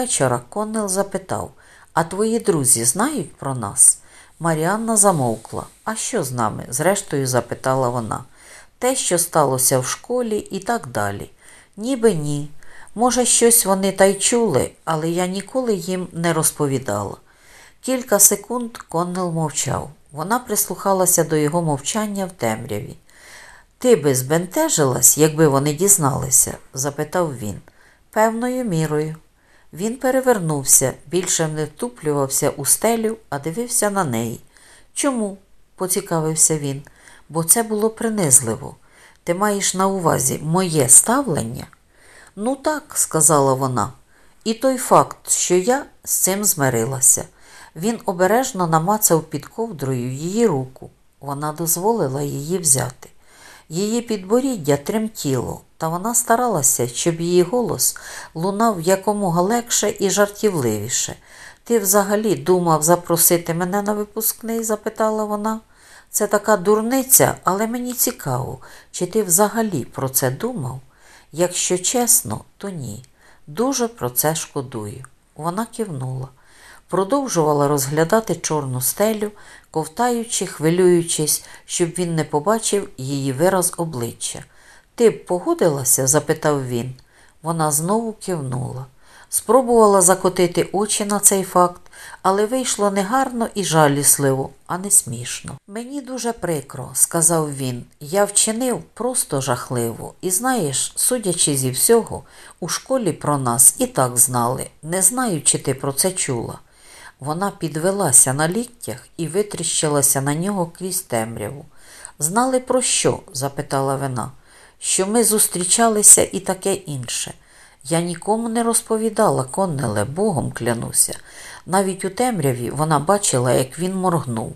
Вечора Коннел запитав, а твої друзі знають про нас? Маріанна замовкла. А що з нами? зрештою запитала вона. Те, що сталося в школі і так далі. Ніби ні. Може, щось вони та й чули, але я ніколи їм не розповідала. Кілька секунд Коннел мовчав. Вона прислухалася до його мовчання в темряві. Ти би збентежилась, якби вони дізналися? запитав він. Певною мірою. Він перевернувся, більше не втуплювався у стелю, а дивився на неї. Чому? поцікавився він, бо це було принизливо. Ти маєш на увазі моє ставлення? Ну так, сказала вона. І той факт, що я з цим змирилася. Він обережно намацав під ковдрою її руку. Вона дозволила її взяти. Її підборіддя тремтіло, та вона старалася, щоб її голос лунав якомога легше і жартівливіше. Ти взагалі думав запросити мене на випускний? запитала вона. Це така дурниця, але мені цікаво, чи ти взагалі про це думав? Якщо чесно, то ні. Дуже про це шкодую. Вона кивнула. Продовжувала розглядати чорну стелю, ковтаючи, хвилюючись, щоб він не побачив її вираз обличчя. Ти б погодилася? запитав він. Вона знову кивнула. Спробувала закотити очі на цей факт, але вийшло негарно і жалісливо, а не смішно. Мені дуже прикро, сказав він. Я вчинив просто жахливо. І знаєш, судячи зі всього, у школі про нас і так знали. Не знаю, чи ти про це чула. Вона підвелася на ліктях і витріщилася на нього крізь темряву. Знали про що? запитала вона, що ми зустрічалися і таке інше. Я нікому не розповідала, коннеле, Богом клянуся. Навіть у темряві вона бачила, як він моргнув.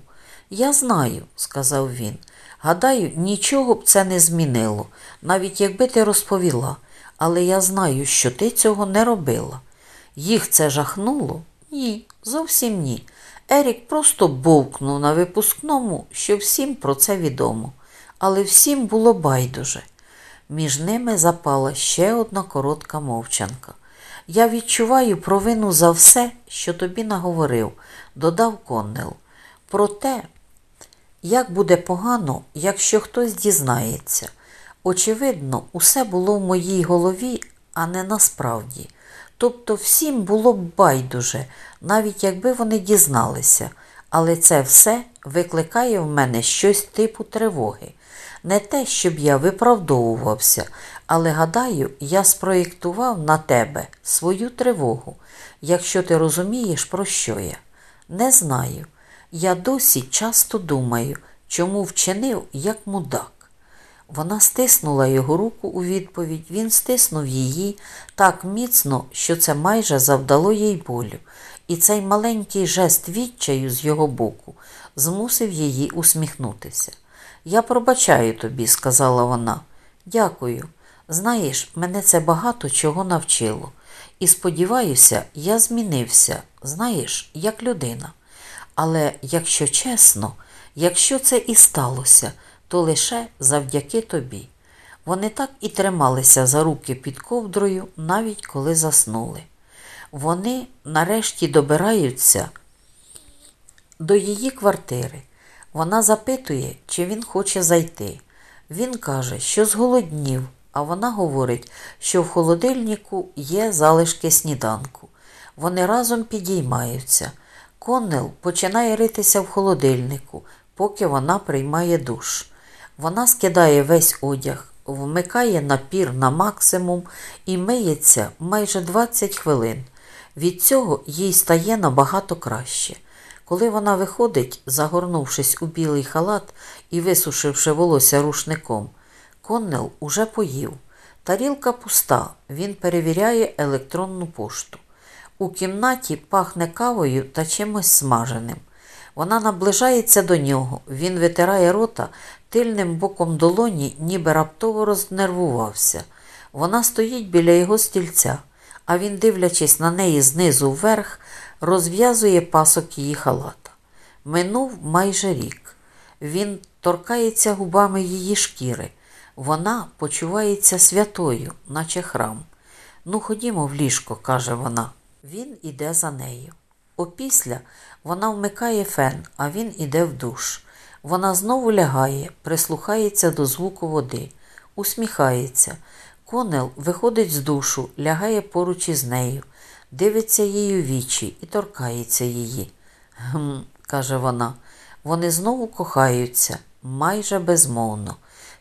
Я знаю, сказав він. Гадаю, нічого б це не змінило, навіть якби ти розповіла, але я знаю, що ти цього не робила. Їх це жахнуло? Ні, зовсім ні. Ерік просто бовкнув на випускному, що всім про це відомо, але всім було байдуже. Між ними запала ще одна коротка мовчанка. Я відчуваю провину за все, що тобі наговорив, додав Коннел. Проте, як буде погано, якщо хтось дізнається. Очевидно, усе було в моїй голові, а не насправді. Тобто всім було б байдуже, навіть якби вони дізналися, але це все викликає в мене щось типу тривоги. Не те, щоб я виправдовувався, але гадаю, я спроєктував на тебе свою тривогу, якщо ти розумієш, про що я. Не знаю. Я досі часто думаю, чому вчинив як мудак. Вона стиснула його руку у відповідь, він стиснув її так міцно, що це майже завдало їй болю, і цей маленький жест відчаю з його боку змусив її усміхнутися. Я пробачаю тобі, сказала вона. Дякую. Знаєш, мене це багато чого навчило. І сподіваюся, я змінився, знаєш, як людина. Але якщо чесно, якщо це і сталося, то лише завдяки тобі. Вони так і трималися за руки під ковдрою, навіть коли заснули. Вони нарешті добираються до її квартири. Вона запитує, чи він хоче зайти. Він каже, що зголоднів, а вона говорить, що в холодильнику є залишки сніданку. Вони разом підіймаються. Коннел починає ритися в холодильнику, поки вона приймає душ. Вона скидає весь одяг, вмикає напір на максимум і миється майже 20 хвилин. Від цього їй стає набагато краще. Коли вона виходить, загорнувшись у білий халат і висушивши волосся рушником, Коннел уже поїв. Тарілка пуста, він перевіряє електронну пошту. У кімнаті пахне кавою та чимось смаженим. Вона наближається до нього, він витирає рота тильним боком долоні, ніби раптово рознервувався. Вона стоїть біля його стільця, а він, дивлячись на неї знизу вверх, розв'язує пасок її халата. Минув майже рік. Він торкається губами її шкіри. Вона почувається святою, наче храм. Ну, ходімо в ліжко, каже вона. Він іде за нею. Опісля вона вмикає фен, а він іде в душ. Вона знову лягає, прислухається до звуку води, усміхається. Конел виходить з душу, лягає поруч із нею, дивиться їй у вічі і торкається її. Гм, каже вона, вони знову кохаються, майже безмовно.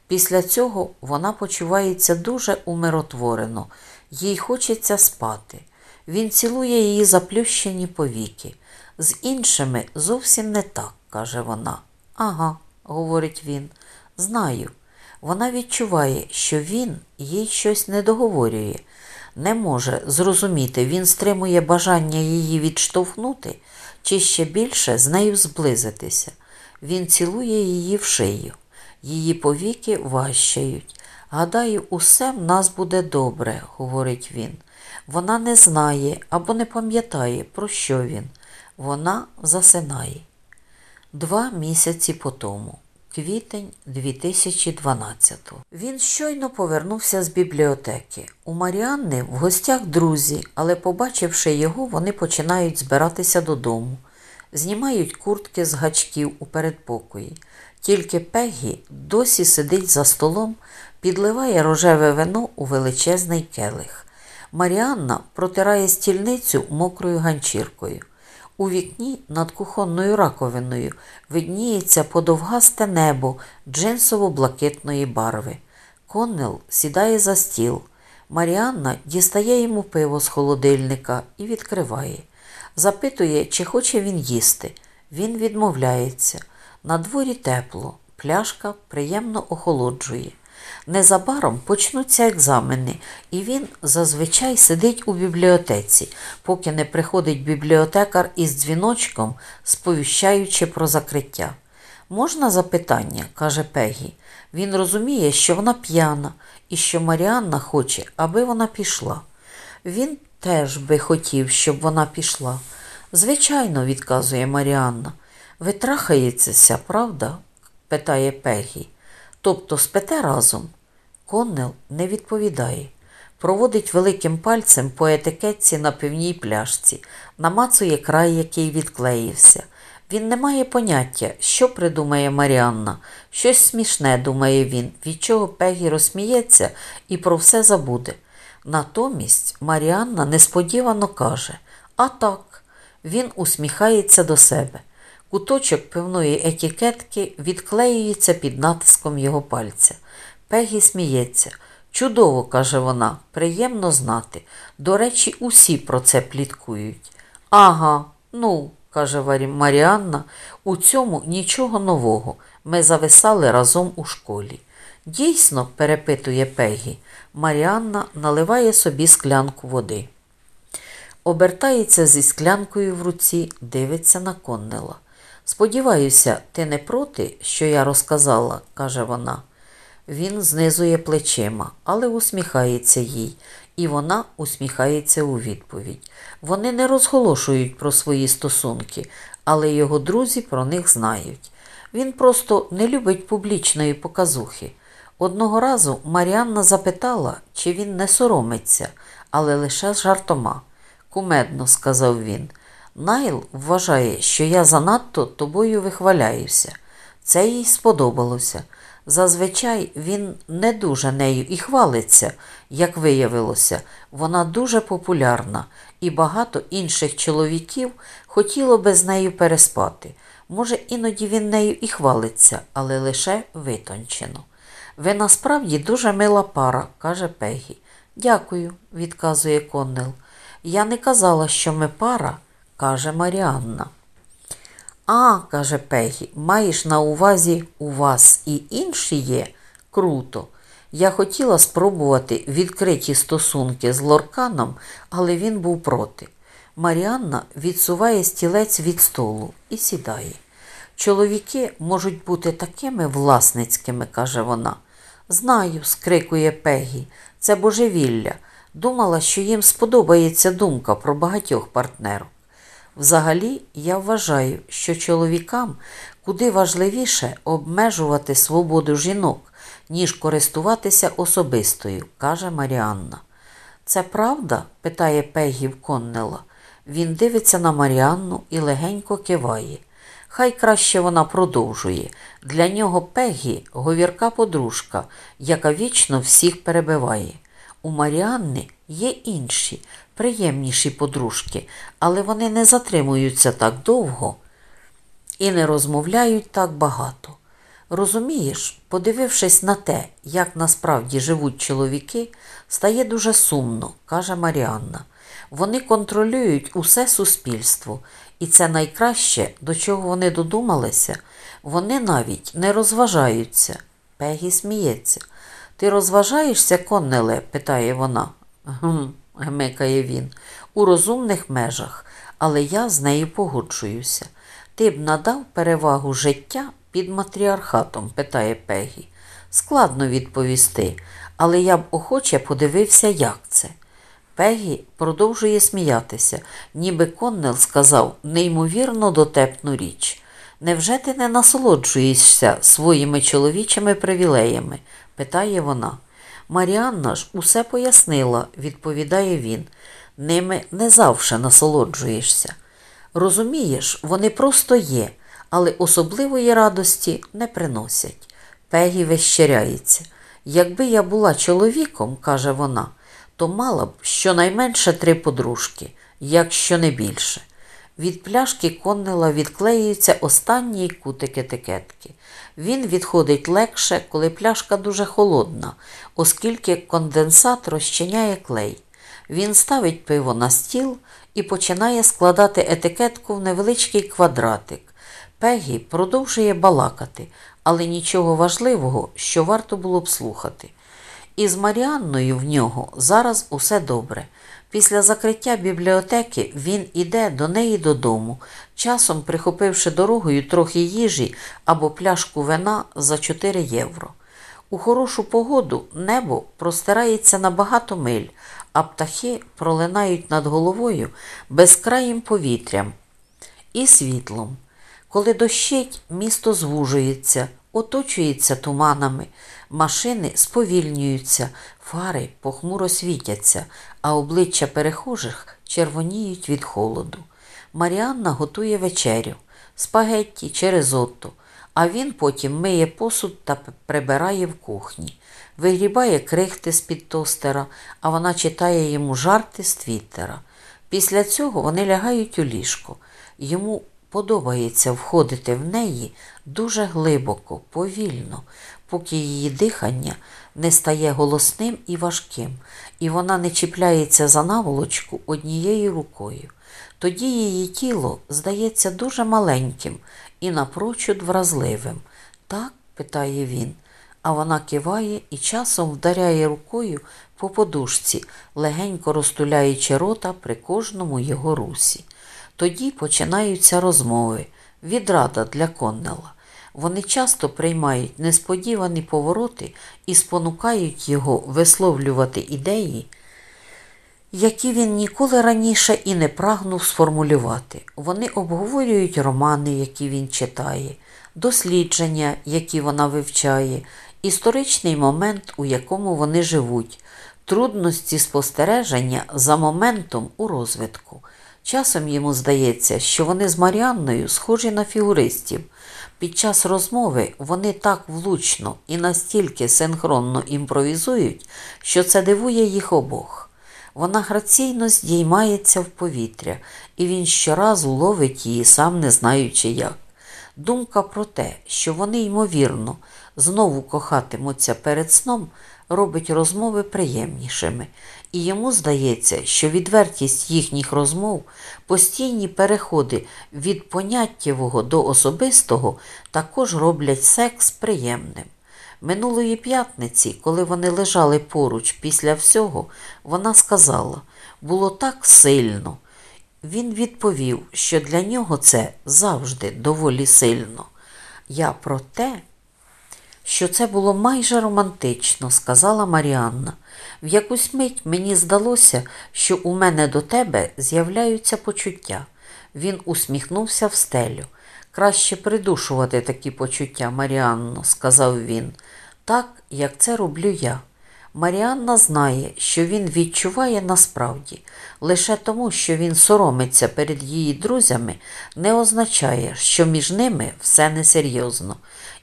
Після цього вона почувається дуже умиротворено, їй хочеться спати. Він цілує її заплющені повіки. З іншими зовсім не так, каже вона. Ага, говорить він, знаю. Вона відчуває, що він їй щось не договорює. Не може зрозуміти, він стримує бажання її відштовхнути чи ще більше з нею зблизитися. Він цілує її в шию. Її повіки важчають. Гадаю, усе в нас буде добре, говорить він. Вона не знає або не пам'ятає, про що він. Вона засинає. Два місяці по тому, квітень 2012 Він щойно повернувся з бібліотеки. У Маріанни в гостях друзі, але, побачивши його, вони починають збиратися додому, знімають куртки з гачків у передпокої. Тільки Пегі досі сидить за столом, підливає рожеве вино у величезний келих. Маріанна протирає стільницю мокрою ганчіркою. У вікні над кухонною раковиною видніється подовгасте небо джинсово-блакитної барви. Коннел сідає за стіл. Маріанна дістає йому пиво з холодильника і відкриває. Запитує, чи хоче він їсти. Він відмовляється. На дворі тепло, пляшка приємно охолоджує. Незабаром почнуться екзамени, і він зазвичай сидить у бібліотеці, поки не приходить бібліотекар із дзвіночком, сповіщаючи про закриття. Можна запитання, каже Пегі. Він розуміє, що вона п'яна і що Маріанна хоче, аби вона пішла. Він теж би хотів, щоб вона пішла. Звичайно, відказує Маріанна. Ви трахаєтеся, правда? питає Пегі. Тобто спите разом. Коннел не відповідає. Проводить великим пальцем по етикетці на пивній пляшці, намацує край, який відклеївся. Він не має поняття, що придумає Маріанна. Щось смішне, думає він, від чого Пегі розсміється і про все забуде. Натомість Маріанна несподівано каже А так, він усміхається до себе. Куточок пивної етикетки відклеюється під натиском його пальця. Пегі сміється. Чудово, каже вона, приємно знати. До речі, усі про це пліткують. Ага, ну, каже Маріанна, у цьому нічого нового. Ми зависали разом у школі. Дійсно, перепитує Пегі, Маріанна наливає собі склянку води. Обертається зі склянкою в руці, дивиться на Коннела. Сподіваюся, ти не проти, що я розказала, каже вона. Він знизує плечима, але усміхається їй, і вона усміхається у відповідь. Вони не розголошують про свої стосунки, але його друзі про них знають. Він просто не любить публічної показухи. Одного разу Маріанна запитала, чи він не соромиться, але лише жартома. Кумедно, сказав він. Найл вважає, що я занадто тобою вихваляюся. Це їй сподобалося. Зазвичай він не дуже нею і хвалиться, як виявилося, вона дуже популярна, і багато інших чоловіків хотіло би з нею переспати. Може, іноді він нею і хвалиться, але лише витончено. Ви насправді дуже мила пара, каже Пегі. Дякую, відказує Коннел. Я не казала, що ми пара, каже Маріанна. А, каже Пегі, маєш на увазі у вас і інші є? Круто. Я хотіла спробувати відкриті стосунки з Лорканом, але він був проти. Маріанна відсуває стілець від столу і сідає. Чоловіки можуть бути такими власницькими, каже вона. Знаю, скрикує Пегі, це божевілля. Думала, що їм сподобається думка про багатьох партнерів. Взагалі, я вважаю, що чоловікам куди важливіше обмежувати свободу жінок, ніж користуватися особистою, каже Маріанна. Це правда? питає Пегі Коннела. Він дивиться на Маріанну і легенько киває. Хай краще вона продовжує. Для нього Пегі говірка подружка, яка вічно всіх перебиває. У Маріанни є інші, приємніші подружки, але вони не затримуються так довго і не розмовляють так багато. Розумієш, подивившись на те, як насправді живуть чоловіки, стає дуже сумно, каже Маріанна. Вони контролюють усе суспільство, і це найкраще, до чого вони додумалися. Вони навіть не розважаються. Пегі сміється. Ти розважаєшся, Коннеле? питає вона. «Гм», – гмикає він, у розумних межах, але я з нею погоджуюся. Ти б надав перевагу життя під матріархатом? питає Пегі. Складно відповісти, але я б охоче подивився, як це. Пегі продовжує сміятися, ніби Коннел сказав неймовірно дотепну річ. Невже ти не насолоджуєшся своїми чоловічими привілеями? питає вона. Маріанна ж усе пояснила, відповідає він. Ними не завше насолоджуєшся. Розумієш, вони просто є, але особливої радості не приносять. Пегі вищеряється. Якби я була чоловіком, каже вона, то мала б щонайменше три подружки, якщо не більше. Від пляшки Коннела відклеюються останні кутик етикетки. Він відходить легше, коли пляшка дуже холодна, оскільки конденсат розчиняє клей. Він ставить пиво на стіл і починає складати етикетку в невеличкий квадратик. Пегі продовжує балакати, але нічого важливого, що варто було б слухати. І з Маріанною в нього зараз усе добре. Після закриття бібліотеки він іде до неї додому, часом прихопивши дорогою трохи їжі або пляшку вина за 4 євро. У хорошу погоду небо простирається на багато миль, а птахи пролинають над головою безкраїм повітрям і світлом. Коли дощить, місто звужується, оточується туманами, машини сповільнюються, фари похмуро світяться, а обличчя перехожих червоніють від холоду. Маріанна готує вечерю, спагетті чи ризотто, а він потім миє посуд та прибирає в кухні, вигрібає крихти з-під тостера, а вона читає йому жарти з твіттера. Після цього вони лягають у ліжко. Йому подобається входити в неї дуже глибоко, повільно, поки її дихання не стає голосним і важким, і вона не чіпляється за наволочку однією рукою. Тоді її тіло здається дуже маленьким і напрочуд вразливим. Так? питає він, а вона киває і часом вдаряє рукою по подушці, легенько розтуляючи рота при кожному його русі. Тоді починаються розмови, відрада для Коннела. Вони часто приймають несподівані повороти і спонукають його висловлювати ідеї, які він ніколи раніше і не прагнув сформулювати. Вони обговорюють романи, які він читає, дослідження, які вона вивчає, історичний момент, у якому вони живуть, трудності спостереження за моментом у розвитку. Часом йому здається, що вони з Маріанною схожі на фігуристів. Під час розмови вони так влучно і настільки синхронно імпровізують, що це дивує їх обох. Вона граційно здіймається в повітря, і він щоразу ловить її, сам не знаючи як. Думка про те, що вони, ймовірно, знову кохатимуться перед сном, робить розмови приємнішими, і йому здається, що відвертість їхніх розмов, постійні переходи від поняттєвого до особистого також роблять секс приємним. Минулої п'ятниці, коли вони лежали поруч після всього, вона сказала було так сильно. Він відповів, що для нього це завжди доволі сильно. Я про те, що це було майже романтично, сказала Маріанна. В якусь мить мені здалося, що у мене до тебе з'являються почуття. Він усміхнувся в стелю. Краще придушувати такі почуття, Маріанно, сказав він, так, як це роблю я. Маріанна знає, що він відчуває насправді. Лише тому, що він соромиться перед її друзями, не означає, що між ними все несерйозно.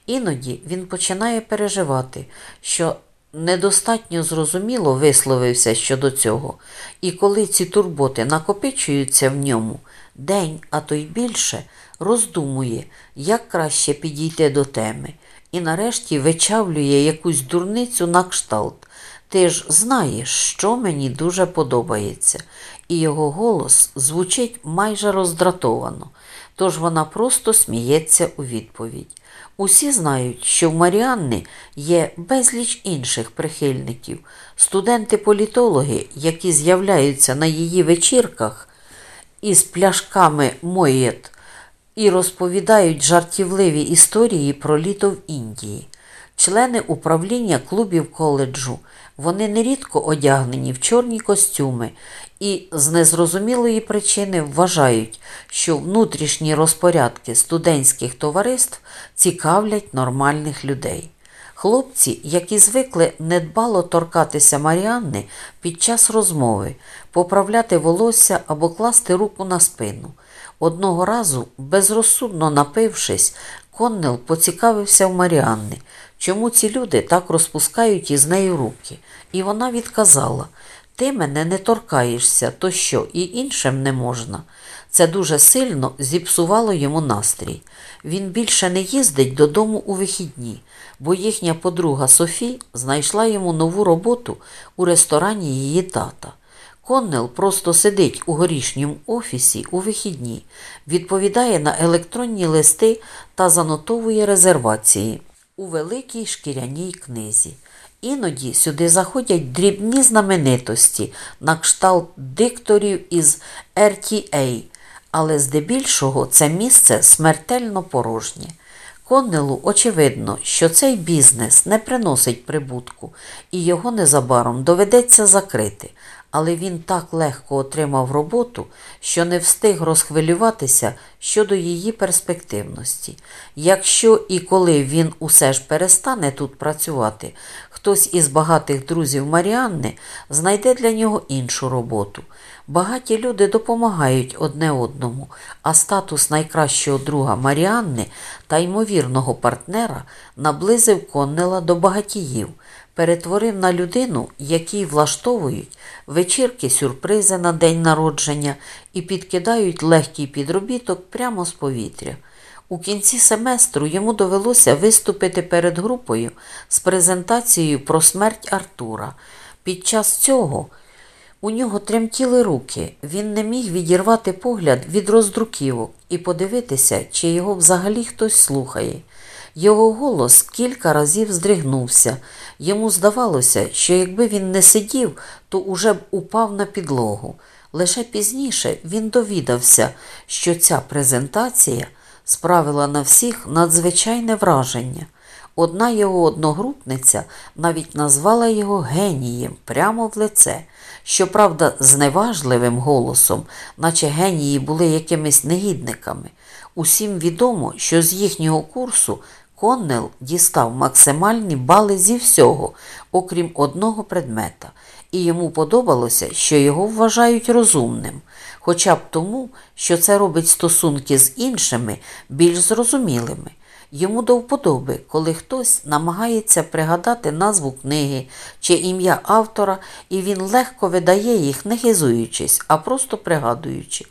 Іноді він починає переживати, що недостатньо зрозуміло висловився щодо цього, і коли ці турботи накопичуються в ньому, день, а то й більше, роздумує, як краще підійти до теми, і нарешті вичавлює якусь дурницю на кшталт. Ти ж знаєш, що мені дуже подобається, і його голос звучить майже роздратовано, тож вона просто сміється у відповідь. Усі знають, що в Маріанни є безліч інших прихильників, студенти-політологи, які з'являються на її вечірках із пляшками Моєт і розповідають жартівливі історії про літо в Індії. Члени управління клубів коледжу, вони нерідко одягнені в чорні костюми і з незрозумілої причини вважають, що внутрішні розпорядки студентських товариств цікавлять нормальних людей. Хлопці, які звикли недбало торкатися Маріанни під час розмови, поправляти волосся або класти руку на спину. Одного разу, безрозсудно напившись, Коннел поцікавився в Маріанни, чому ці люди так розпускають із нею руки, і вона відказала ти мене не торкаєшся, то що і іншим не можна. Це дуже сильно зіпсувало йому настрій. Він більше не їздить додому у вихідні, бо їхня подруга Софі знайшла йому нову роботу у ресторані її тата. Коннел просто сидить у горішньому офісі у вихідні, відповідає на електронні листи та занотовує резервації у великій шкіряній книзі. Іноді сюди заходять дрібні знаменитості на кшталт дикторів із RTA, але здебільшого це місце смертельно порожнє. Коннелу очевидно, що цей бізнес не приносить прибутку, і його незабаром доведеться закрити, але він так легко отримав роботу, що не встиг розхвилюватися щодо її перспективності. Якщо і коли він усе ж перестане тут працювати, хтось із багатих друзів Маріанни знайде для нього іншу роботу. Багаті люди допомагають одне одному, а статус найкращого друга Маріанни та ймовірного партнера наблизив Коннела до багатіїв, перетворив на людину, якій влаштовують вечірки сюрпризи на день народження і підкидають легкий підробіток прямо з повітря. У кінці семестру йому довелося виступити перед групою з презентацією про смерть Артура. Під час цього у нього тремтіли руки, він не міг відірвати погляд від роздруківок і подивитися, чи його взагалі хтось слухає. Його голос кілька разів здригнувся. Йому здавалося, що якби він не сидів, то уже б упав на підлогу. Лише пізніше він довідався, що ця презентація справила на всіх надзвичайне враження. Одна його одногрупниця навіть назвала його генієм прямо в лице, щоправда, зневажливим голосом, наче генії були якимись негідниками. Усім відомо, що з їхнього курсу Коннел дістав максимальні бали зі всього, окрім одного предмета, і йому подобалося, що його вважають розумним, хоча б тому, що це робить стосунки з іншими більш зрозумілими. Йому до вподоби, коли хтось намагається пригадати назву книги чи ім'я автора, і він легко видає їх, не хизуючись, а просто пригадуючи.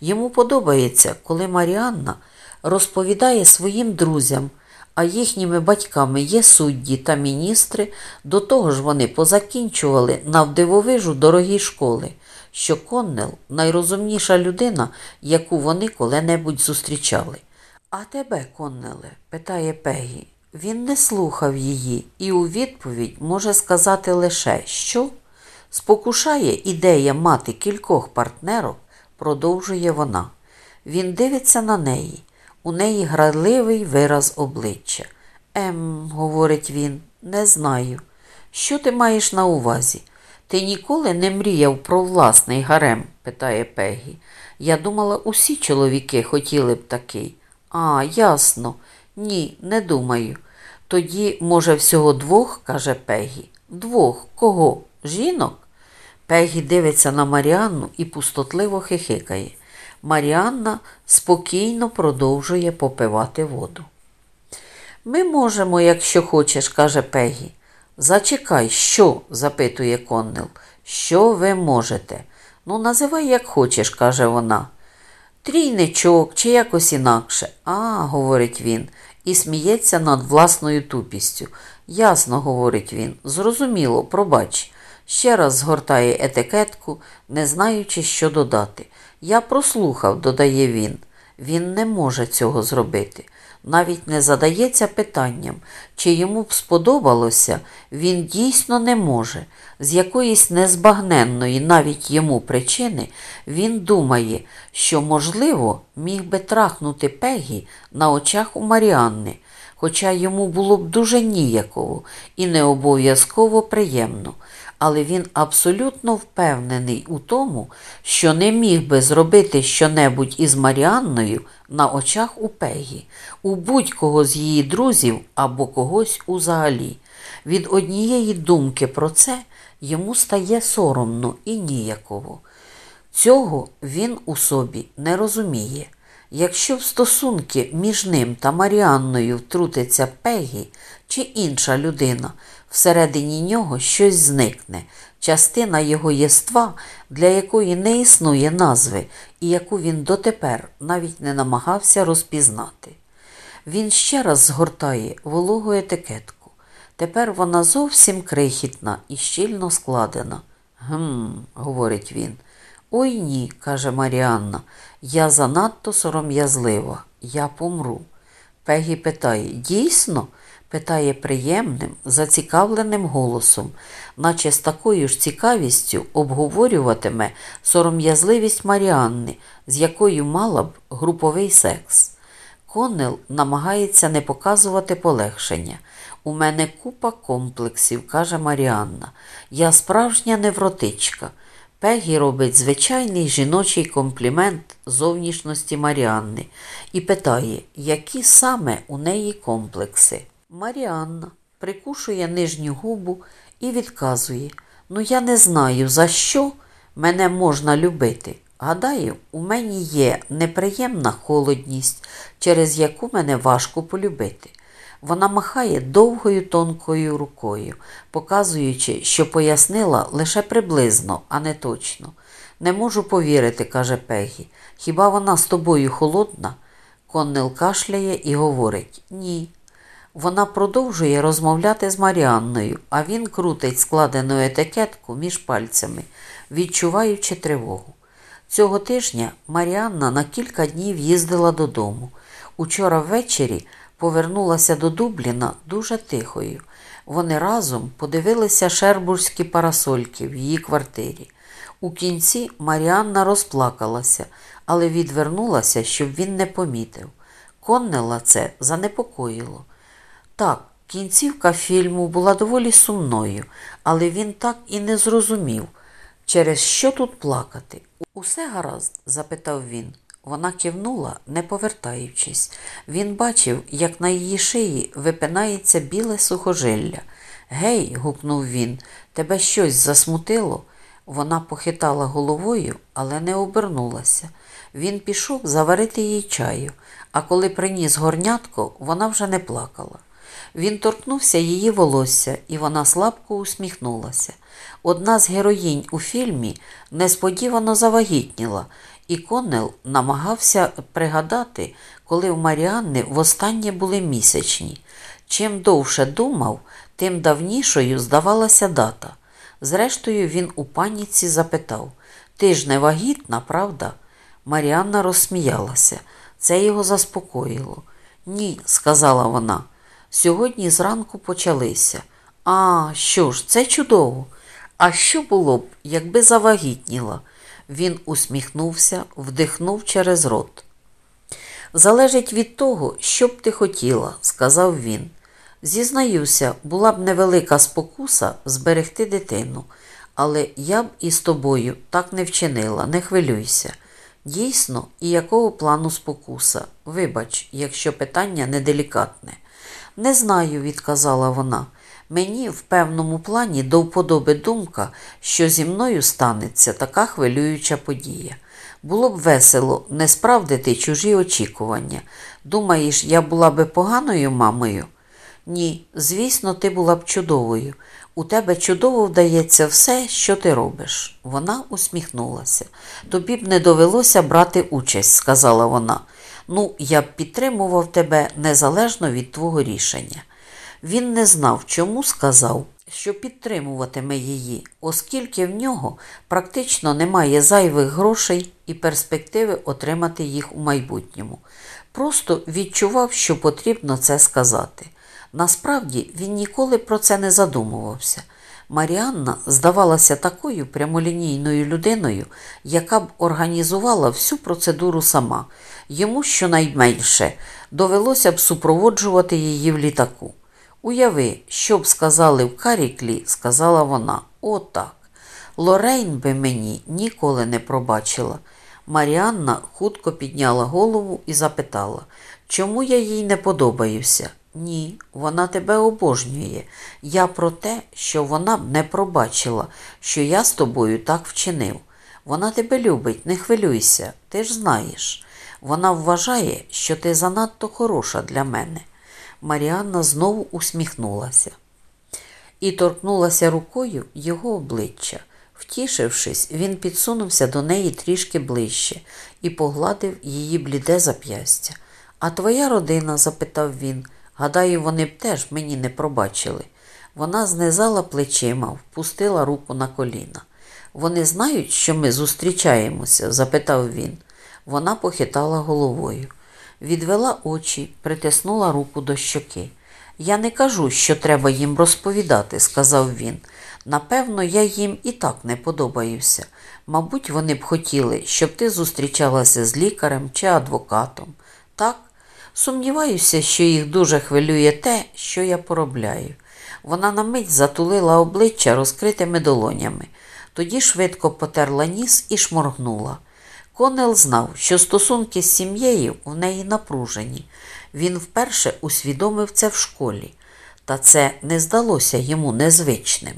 Йому подобається, коли Маріанна розповідає своїм друзям, а їхніми батьками є судді та міністри, до того ж вони позакінчували навдивовижу дорогі школи, що Коннел найрозумніша людина, яку вони коли-небудь зустрічали. А тебе, Коннеле? питає Пегі. Він не слухав її і у відповідь може сказати лише, що спокушає ідея мати кількох партнерок, продовжує вона. Він дивиться на неї. У неї градливий вираз обличчя. Ем, говорить він, не знаю. Що ти маєш на увазі? Ти ніколи не мріяв про власний гарем? питає Пегі. Я думала, усі чоловіки хотіли б такий. А, ясно. Ні, не думаю. Тоді, може, всього двох, каже Пегі. Двох. Кого? Жінок? Пегі дивиться на Маріанну і пустотливо хихикає. Маріанна спокійно продовжує попивати воду. Ми можемо, якщо хочеш, каже Пегі. Зачекай, що? запитує Коннел. Що ви можете? Ну, називай, як хочеш, каже вона. Трійничок чи якось інакше. А, говорить він, і сміється над власною тупістю. Ясно, говорить він, зрозуміло, пробач. Ще раз згортає етикетку, не знаючи, що додати. Я прослухав, додає він. Він не може цього зробити. Навіть не задається питанням, чи йому б сподобалося, він дійсно не може. З якоїсь незбагненної навіть йому причини він думає, що, можливо, міг би трахнути Пегі на очах у Маріанни, хоча йому було б дуже ніяково і не обов'язково приємно але він абсолютно впевнений у тому, що не міг би зробити щонебудь із Маріанною на очах у Пегі, у будь-кого з її друзів або когось узагалі. Від однієї думки про це йому стає соромно і ніяково. Цього він у собі не розуміє. Якщо в стосунки між ним та Маріанною втрутиться Пегі чи інша людина, всередині нього щось зникне, частина його єства, для якої не існує назви і яку він дотепер навіть не намагався розпізнати. Він ще раз згортає вологу етикетку. Тепер вона зовсім крихітна і щільно складена. Гм, говорить він. Ой ні, каже Маріанна, я занадто сором'язлива, я помру. Пегі питає, дійсно? Питає приємним, зацікавленим голосом, наче з такою ж цікавістю обговорюватиме сором'язливість Маріанни, з якою мала б груповий секс. Конел намагається не показувати полегшення. У мене купа комплексів, каже Маріанна. Я справжня невротичка. Пегі робить звичайний жіночий комплімент зовнішності Маріанни і питає, які саме у неї комплекси. Маріанна прикушує нижню губу і відказує: Ну, я не знаю, за що мене можна любити. Гадаю, у мені є неприємна холодність, через яку мене важко полюбити. Вона махає довгою тонкою рукою, показуючи, що пояснила лише приблизно, а не точно. Не можу повірити, каже Пегі. Хіба вона з тобою холодна? Коннел кашляє і говорить Ні. Вона продовжує розмовляти з Маріанною, а він крутить складену етикетку між пальцями, відчуваючи тривогу. Цього тижня Маріанна на кілька днів їздила додому. Учора ввечері повернулася до Дубліна дуже тихою. Вони разом подивилися шербурзькі парасольки в її квартирі. У кінці Маріанна розплакалася, але відвернулася, щоб він не помітив. Коннела це занепокоїло. Так, кінцівка фільму була доволі сумною, але він так і не зрозумів, через що тут плакати. Усе гаразд? запитав він. Вона кивнула, не повертаючись. Він бачив, як на її шиї випинається біле сухожилля. Гей, гукнув він, тебе щось засмутило? Вона похитала головою, але не обернулася. Він пішов заварити їй чаю, а коли приніс горнятко, вона вже не плакала. Він торкнувся її волосся, і вона слабко усміхнулася. Одна з героїнь у фільмі несподівано завагітніла, і Коннел намагався пригадати, коли в Маріанни востаннє були місячні. Чим довше думав, тим давнішою здавалася дата. Зрештою, він у паніці запитав Ти ж не вагітна, правда? Маріанна розсміялася. Це його заспокоїло. Ні, сказала вона. Сьогодні зранку почалися. А, що ж, це чудово. А що було б, якби завагітніла? Він усміхнувся, вдихнув через рот. Залежить від того, що б ти хотіла, сказав він. Зізнаюся, була б невелика спокуса зберегти дитину, але я б із тобою так не вчинила, не хвилюйся. Дійсно, і якого плану спокуса? Вибач, якщо питання неделікатне. Не знаю, відказала вона. Мені в певному плані до вподоби думка, що зі мною станеться така хвилююча подія. Було б весело не справдити чужі очікування. Думаєш, я була би поганою мамою? Ні, звісно, ти була б чудовою. У тебе чудово вдається все, що ти робиш. Вона усміхнулася. Тобі б не довелося брати участь, сказала вона. Ну, я б підтримував тебе незалежно від твого рішення. Він не знав, чому сказав, що підтримуватиме її, оскільки в нього практично немає зайвих грошей і перспективи отримати їх у майбутньому. Просто відчував, що потрібно це сказати. Насправді він ніколи про це не задумувався. Маріанна здавалася такою прямолінійною людиною, яка б організувала всю процедуру сама. Йому щонайменше довелося б супроводжувати її в літаку. Уяви, що б сказали в Каріклі, сказала вона. Отак. Лорейн би мені ніколи не пробачила. Маріанна хутко підняла голову і запитала, чому я їй не подобаюся? Ні, вона тебе обожнює. Я про те, що вона б не пробачила, що я з тобою так вчинив. Вона тебе любить, не хвилюйся, ти ж знаєш. Вона вважає, що ти занадто хороша для мене. Маріанна знову усміхнулася і торкнулася рукою його обличчя. Втішившись, він підсунувся до неї трішки ближче і погладив її бліде зап'ястя. А твоя родина? запитав він. Гадаю, вони б теж мені не пробачили. Вона знизала плечима, впустила руку на коліна. Вони знають, що ми зустрічаємося? запитав він. Вона похитала головою. Відвела очі, притиснула руку до щоки. Я не кажу, що треба їм розповідати, сказав він. Напевно, я їм і так не подобаюся. Мабуть, вони б хотіли, щоб ти зустрічалася з лікарем чи адвокатом. Так? Сумніваюся, що їх дуже хвилює те, що я поробляю. Вона на мить затулила обличчя розкритими долонями, тоді швидко потерла ніс і шморгнула. Конел знав, що стосунки з сім'єю в неї напружені. Він вперше усвідомив це в школі, та це не здалося йому незвичним.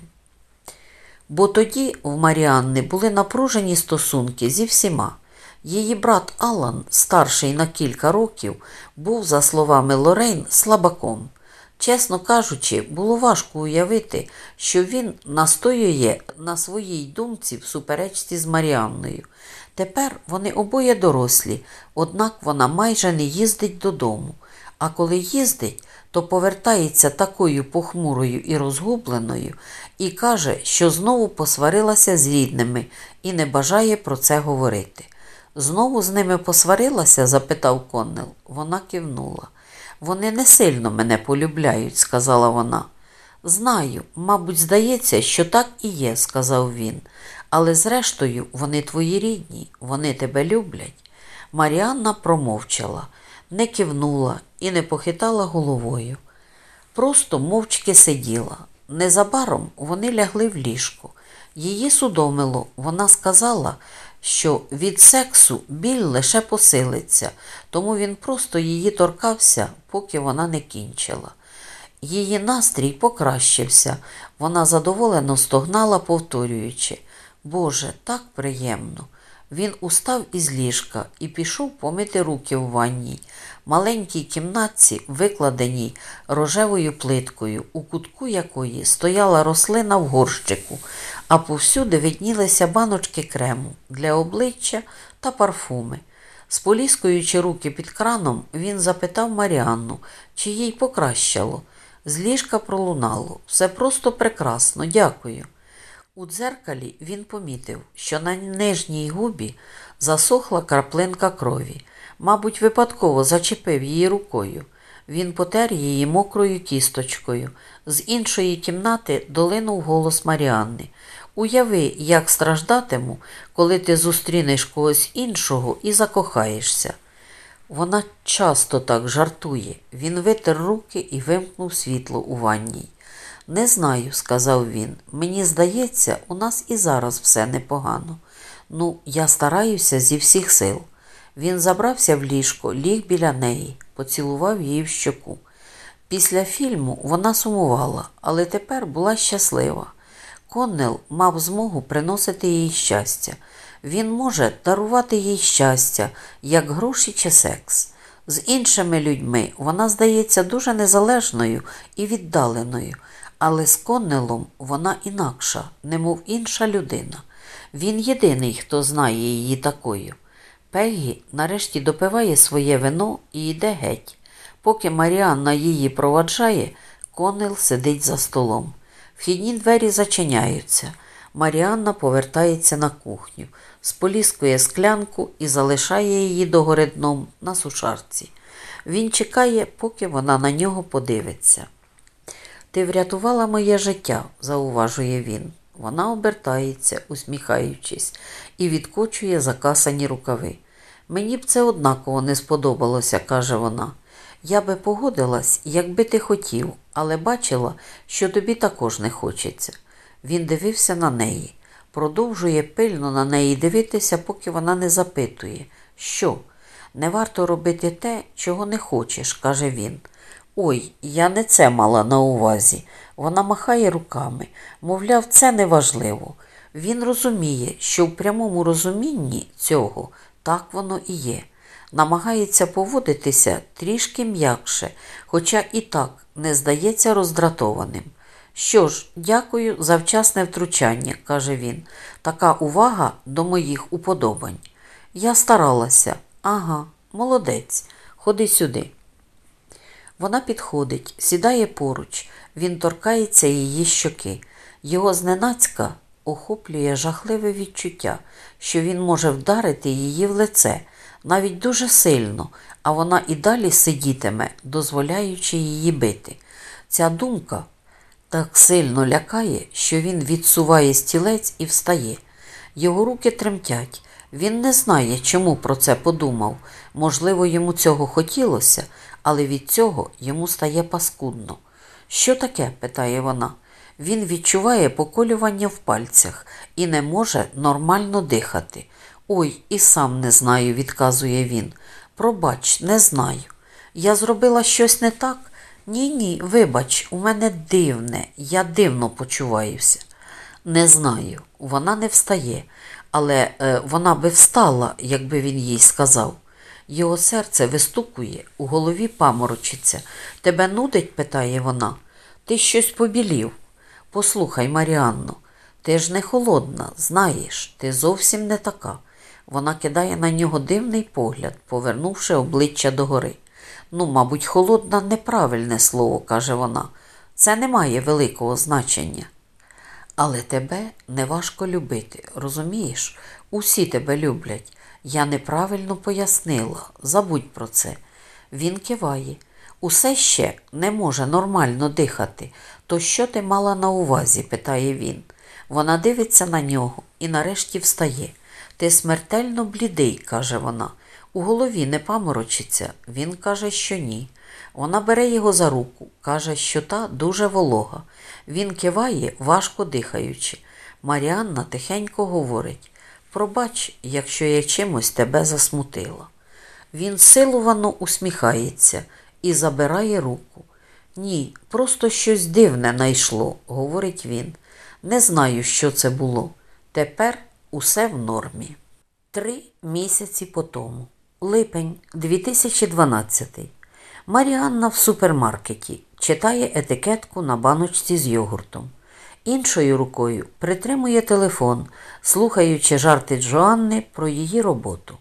Бо тоді в Маріанни були напружені стосунки зі всіма. Її брат Алан, старший на кілька років, був, за словами Лорейн, слабаком. Чесно кажучи, було важко уявити, що він настоює на своїй думці в суперечці з Маріанною. Тепер вони обоє дорослі, однак вона майже не їздить додому. А коли їздить, то повертається такою похмурою і розгубленою і каже, що знову посварилася з рідними і не бажає про це говорити. Знову з ними посварилася? запитав Коннел. Вона кивнула. Вони не сильно мене полюбляють, сказала вона. Знаю, мабуть, здається, що так і є, сказав він. Але зрештою, вони твої рідні, вони тебе люблять. Маріанна промовчала, не кивнула і не похитала головою. Просто мовчки сиділа. Незабаром вони лягли в ліжко. Її судомило, вона сказала, що від сексу біль лише посилиться, тому він просто її торкався, поки вона не кінчила. Її настрій покращився, вона задоволено стогнала, повторюючи Боже, так приємно. Він устав із ліжка і пішов помити руки в ванній, маленькій кімнатці, викладеній рожевою плиткою, у кутку якої стояла рослина в горщику, а повсюди виднілися баночки крему для обличчя та парфуми. Споліскуючи руки під краном, він запитав Маріанну, чи їй покращало. З ліжка пролунало. Все просто прекрасно, дякую. У дзеркалі він помітив, що на нижній губі засохла краплинка крові. Мабуть, випадково зачепив її рукою. Він потер її мокрою кісточкою. З іншої кімнати долинув голос Маріанни. Уяви, як страждатиму, коли ти зустрінеш когось іншого і закохаєшся. Вона часто так жартує. Він витер руки і вимкнув світло у ванній. Не знаю, сказав він. Мені здається, у нас і зараз все непогано. Ну, я стараюся зі всіх сил. Він забрався в ліжко, ліг біля неї, поцілував її в щоку. Після фільму вона сумувала, але тепер була щаслива. Коннел мав змогу приносити їй щастя. Він може дарувати їй щастя, як гроші чи секс. З іншими людьми вона здається дуже незалежною і віддаленою, але з Коннелом вона інакша, немов інша людина. Він єдиний, хто знає її такою. Пегі нарешті допиває своє вино і йде геть. Поки Маріанна її проваджає, Коннел сидить за столом. Вхідні двері зачиняються. Маріанна повертається на кухню, споліскує склянку і залишає її догори дном на сушарці. Він чекає, поки вона на нього подивиться. Ти врятувала моє життя, зауважує він. Вона обертається, усміхаючись, і відкочує закасані рукави. Мені б це однаково не сподобалося, каже вона. Я би погодилась, якби ти хотів, але бачила, що тобі також не хочеться. Він дивився на неї, продовжує пильно на неї дивитися, поки вона не запитує, що? Не варто робити те, чого не хочеш, каже він. Ой, я не це мала на увазі. Вона махає руками, мовляв, це неважливо. Він розуміє, що в прямому розумінні цього так воно і є. Намагається поводитися трішки м'якше, хоча і так не здається роздратованим. Що ж, дякую за вчасне втручання, каже він. Така увага до моїх уподобань. Я старалася. Ага, молодець. Ходи сюди. Вона підходить, сідає поруч, він торкається її щоки. Його зненацька охоплює жахливе відчуття, що він може вдарити її в лице, навіть дуже сильно, а вона і далі сидітиме, дозволяючи її бити. Ця думка так сильно лякає, що він відсуває стілець і встає. Його руки тремтять. Він не знає, чому про це подумав. Можливо, йому цього хотілося, але від цього йому стає паскудно. Що таке? питає вона. Він відчуває поколювання в пальцях і не може нормально дихати. Ой, і сам не знаю, відказує він. Пробач, не знаю. Я зробила щось не так? Ні, ні, вибач, у мене дивне, я дивно почуваюся. Не знаю, вона не встає, але е, вона би встала, якби він їй сказав. Його серце вистукує, у голові паморочиться. Тебе нудить? питає вона. Ти щось побілів. Послухай, Маріанно, ти ж не холодна, знаєш, ти зовсім не така. Вона кидає на нього дивний погляд, повернувши обличчя догори. Ну, мабуть, холодна неправильне слово, каже вона. Це не має великого значення. Але тебе неважко любити, розумієш? Усі тебе люблять. Я неправильно пояснила, забудь про це. Він киває. Усе ще не може нормально дихати. То що ти мала на увазі? питає він. Вона дивиться на нього і нарешті встає. Ти смертельно блідий, каже вона. У голові не паморочиться. Він каже, що ні. Вона бере його за руку, каже, що та дуже волога. Він киває, важко дихаючи. Маріанна тихенько говорить Пробач, якщо я чимось тебе засмутила. Він силувано усміхається і забирає руку. Ні, просто щось дивне найшло, говорить він. Не знаю, що це було. Тепер усе в нормі. Три місяці по тому. Липень 2012. Маріанна в супермаркеті читає етикетку на баночці з йогуртом. Іншою рукою притримує телефон, слухаючи жарти Джоанни про її роботу.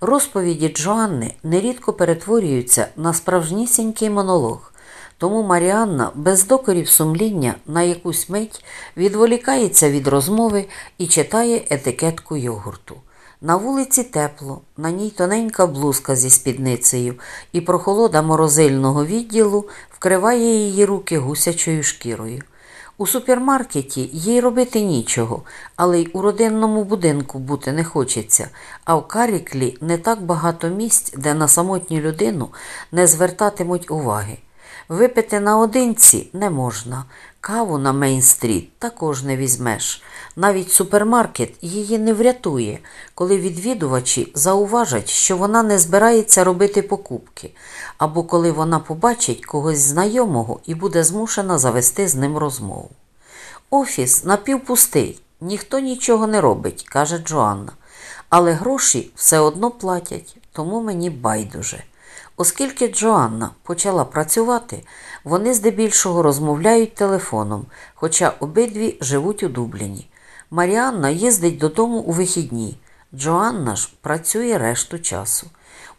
Розповіді Джоанни нерідко перетворюються на справжнісінький монолог, тому Маріанна без докорів сумління на якусь мить відволікається від розмови і читає етикетку йогурту. На вулиці тепло, на ній тоненька блузка зі спідницею, і прохолода морозильного відділу вкриває її руки гусячою шкірою. У супермаркеті їй робити нічого, але й у родинному будинку бути не хочеться, а в Каріклі не так багато місць, де на самотню людину не звертатимуть уваги. Випити наодинці не можна. Каву на Мейн-стріт також не візьмеш. Навіть супермаркет її не врятує, коли відвідувачі зауважать, що вона не збирається робити покупки, або коли вона побачить когось знайомого і буде змушена завести з ним розмову. Офіс напівпустий, ніхто нічого не робить, каже Джоанна. Але гроші все одно платять, тому мені байдуже. Оскільки Джоанна почала працювати, вони здебільшого розмовляють телефоном, хоча обидві живуть у Дубліні. Маріанна їздить додому у вихідні. Джоанна ж працює решту часу.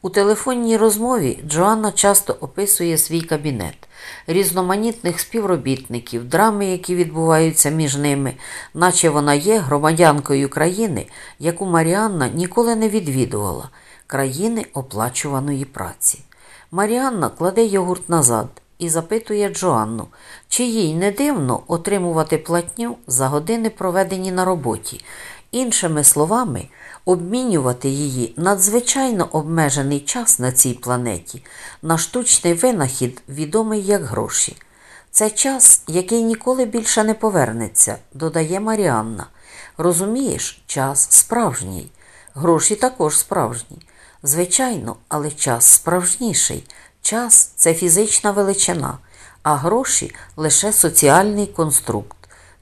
У телефонній розмові Джоанна часто описує свій кабінет, різноманітних співробітників, драми, які відбуваються між ними, наче вона є громадянкою країни, яку Маріанна ніколи не відвідувала, країни оплачуваної праці. Маріанна кладе йогурт назад і запитує Джоанну, чи їй не дивно отримувати платню за години, проведені на роботі. Іншими словами, обмінювати її надзвичайно обмежений час на цій планеті на штучний винахід, відомий як гроші. Це час, який ніколи більше не повернеться, додає Маріанна. Розумієш, час справжній, гроші також справжні. Звичайно, але час справжніший. Час це фізична величина, а гроші лише соціальний конструкт.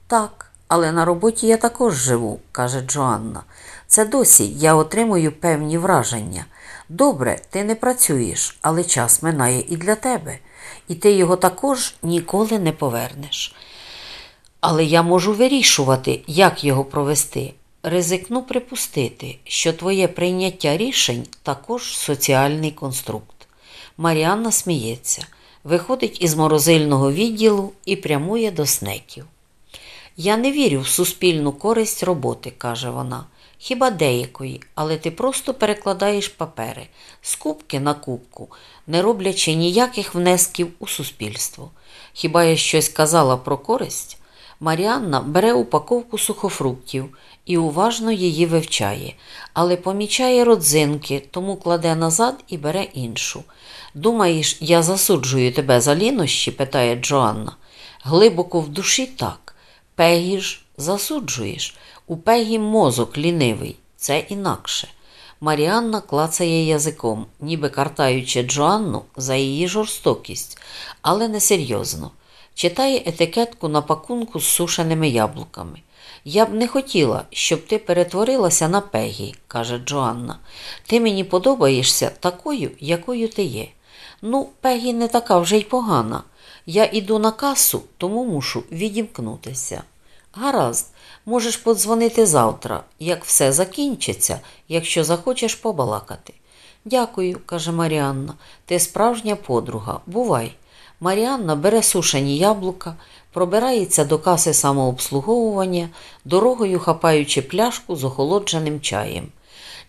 Так, але на роботі я також живу, каже Джоанна. Це досі я отримую певні враження. Добре, ти не працюєш, але час минає і для тебе, і ти його також ніколи не повернеш. Але я можу вирішувати, як його провести. Ризикну припустити, що твоє прийняття рішень також соціальний конструкт. Маріанна сміється, виходить із морозильного відділу і прямує до снеків. Я не вірю в суспільну користь роботи, каже вона. Хіба деякої, але ти просто перекладаєш папери з кубки на кубку, не роблячи ніяких внесків у суспільство. Хіба я щось казала про користь? Маріанна бере упаковку сухофруктів і уважно її вивчає, але помічає родзинки, тому кладе назад і бере іншу. Думаєш, я засуджую тебе за лінощі? питає Джоанна. Глибоко в душі так. Пегі ж засуджуєш. У Пегі мозок лінивий, це інакше. Маріанна клацає язиком, ніби картаючи Джоанну за її жорстокість, але несерйозно. Читає етикетку на пакунку з сушеними яблуками. Я б не хотіла, щоб ти перетворилася на Пегі, каже Джоанна. Ти мені подобаєшся такою, якою ти є. Ну, Пегі не така вже й погана. Я іду на касу, тому мушу відімкнутися. Гаразд, можеш подзвонити завтра, як все закінчиться, якщо захочеш побалакати. Дякую, каже Маріанна. Ти справжня подруга. Бувай. Маріанна бере сушені яблука, пробирається до каси самообслуговування, дорогою хапаючи пляшку з охолодженим чаєм.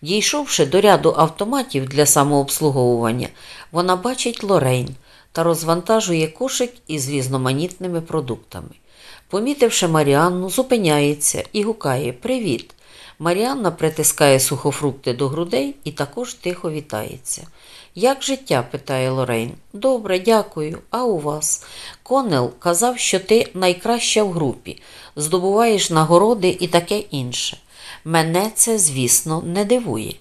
Дійшовши до ряду автоматів для самообслуговування, вона бачить Лорейн та розвантажує кошик із різноманітними продуктами. Помітивши Маріанну, зупиняється і гукає Привіт. Маріанна притискає сухофрукти до грудей і також тихо вітається. Як життя? питає Лорейн. Добре, дякую. А у вас? Конел казав, що ти найкраща в групі, здобуваєш нагороди і таке інше. Мене це, звісно, не дивує.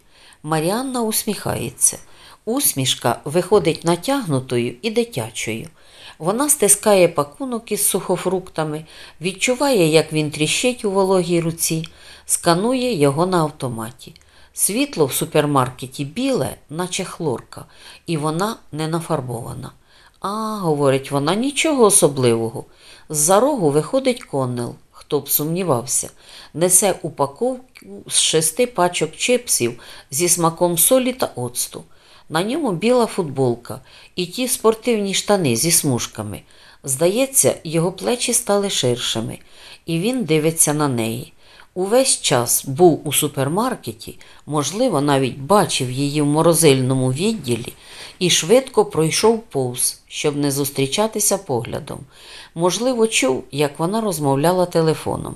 Маріанна усміхається. Усмішка виходить натягнутою і дитячою. Вона стискає пакунок із сухофруктами, відчуває, як він тріщить у вологій руці, сканує його на автоматі. Світло в супермаркеті біле, наче хлорка, і вона не нафарбована. А, говорить вона, нічого особливого. З-за рогу виходить конел, хто б сумнівався, несе упаковку з шести пачок чипсів зі смаком солі та оцту. На ньому біла футболка і ті спортивні штани зі смужками. Здається, його плечі стали ширшими, і він дивиться на неї. Увесь час був у супермаркеті, можливо, навіть бачив її в морозильному відділі і швидко пройшов повз, щоб не зустрічатися поглядом. Можливо, чув, як вона розмовляла телефоном.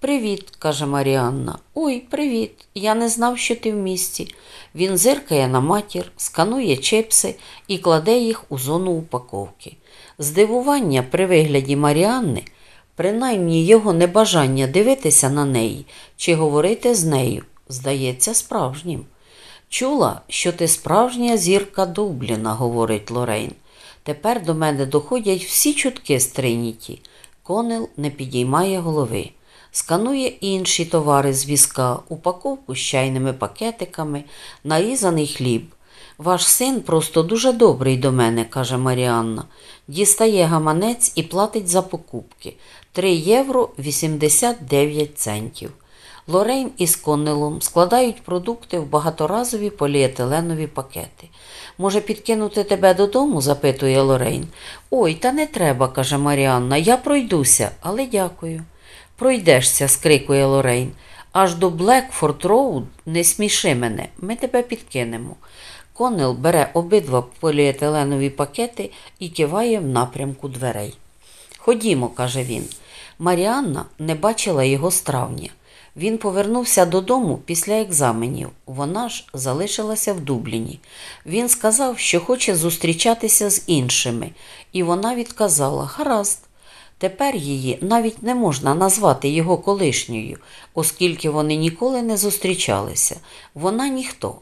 Привіт, каже Маріанна. Ой, привіт. Я не знав, що ти в місті. Він зиркає на матір, сканує чепси і кладе їх у зону упаковки. Здивування при вигляді Маріанни Принаймні його небажання дивитися на неї чи говорити з нею здається справжнім. Чула, що ти справжня зірка Дубліна, говорить Лорейн. Тепер до мене доходять всі чутки з Триніті. Конел не підіймає голови. Сканує інші товари з візка, упаковку з чайними пакетиками, нарізаний хліб. Ваш син просто дуже добрий до мене, каже Маріанна. Дістає гаманець і платить за покупки 3 євро 89 центів. Лорейн із Коннелом складають продукти в багаторазові поліетиленові пакети. Може, підкинути тебе додому? запитує Лорейн. Ой, та не треба, каже Маріанна. Я пройдуся, але дякую. Пройдешся, скрикує Лорейн. Аж до Блекфорд Роуд не сміши мене, ми тебе підкинемо. Коннел бере обидва поліетиленові пакети і киває в напрямку дверей. Ходімо, каже він. Маріанна не бачила його з травня. Він повернувся додому після екзаменів. Вона ж залишилася в Дубліні. Він сказав, що хоче зустрічатися з іншими, і вона відказала гаразд. Тепер її навіть не можна назвати його колишньою, оскільки вони ніколи не зустрічалися. Вона ніхто.